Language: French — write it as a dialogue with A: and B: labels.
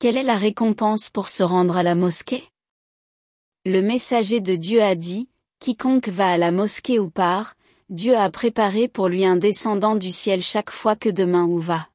A: Quelle est la récompense pour se rendre à la mosquée? Le messager de Dieu a dit, Quiconque va à la mosquée ou part, Dieu a préparé pour lui un descendant du ciel chaque fois que demain ou va.